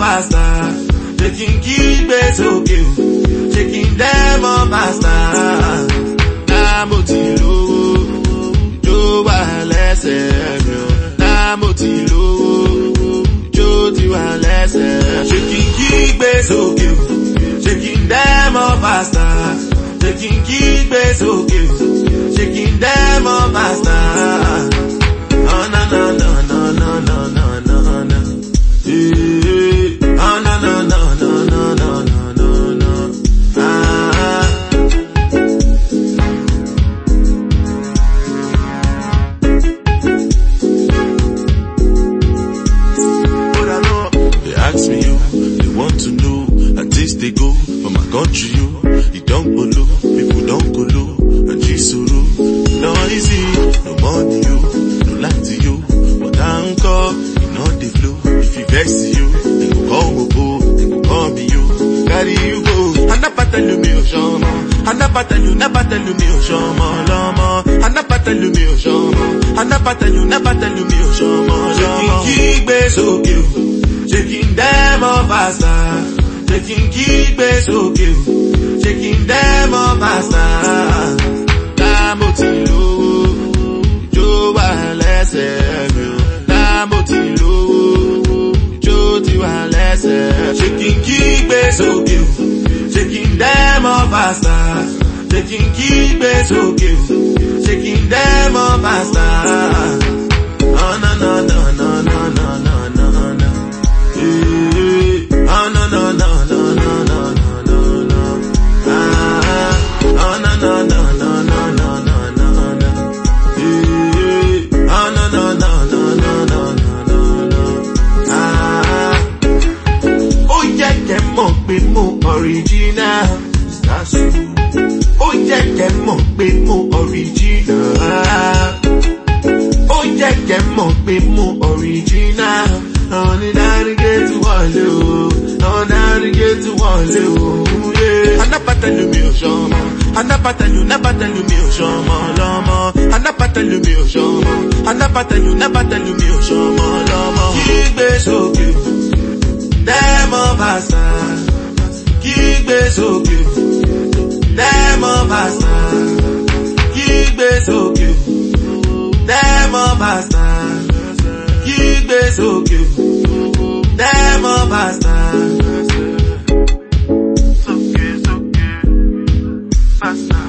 bàstà ṣé kí n kígbe sókè o ṣé kí n dẹ́mọ̀ bàstà náà mo ti lówó jó wà lẹ́sẹ̀ mi o mo ti lówó jó ti wà lẹ́sẹ̀ ṣé kí n sókè o ṣé kí n dẹ́mọ̀ bàstà ṣé kí n sókè o ṣé kí n bàstà. Oh, they go for my country you. You don't follow, people don't go low. And Jisuru, no easy, no money you, no light to you. But I'm call, you know the flow. If you vex you, they go call go, they go call me you. Carry you go. And I you me o shomo. And I tell you, never tell me o shomo lomo. And I you me o shomo. And I tell you, never tell me o shomo Ṣé kí n kígbe sókè o, ṣé kí n dẹ́mọ̀ bàṣà? Láàmú ti lówó, jó wà lẹ́sẹ̀ mi o. Láàmú ti lówó, jó ti wà lẹ́sẹ̀. Ṣé kí n kígbe sókè o, ṣé kí n dẹ́mọ̀ bàṣà? Ṣé kí n kígbe sókè o, ṣé kí n dẹ́mọ̀? Oh mọ̀ pé mo original. True. Ó yẹ kẹ́ mọ̀ pé mo original ó jẹ́ kẹ́ mọ̀ pé mo original. àwọn ní navigate wọlé o àwọn navigate wọlé o. anápàtàlù mi ò ṣọmọ anápàtàlù nápàtàlù mi ò ṣọmọ lọ́mọ anápàtàlù mi ò ṣọmọ anápàtàlù nápàtàlù mi ò ṣọmọ lọ́mọ. kígbe sókè o dẹ́mọ̀ bàṣà kígbe sókè You bàṣà kígbe sókè tẹ́mọ̀ bàṣà kígbe sókè tẹ́mọ̀ bàṣà. Sókè sókè bàṣà.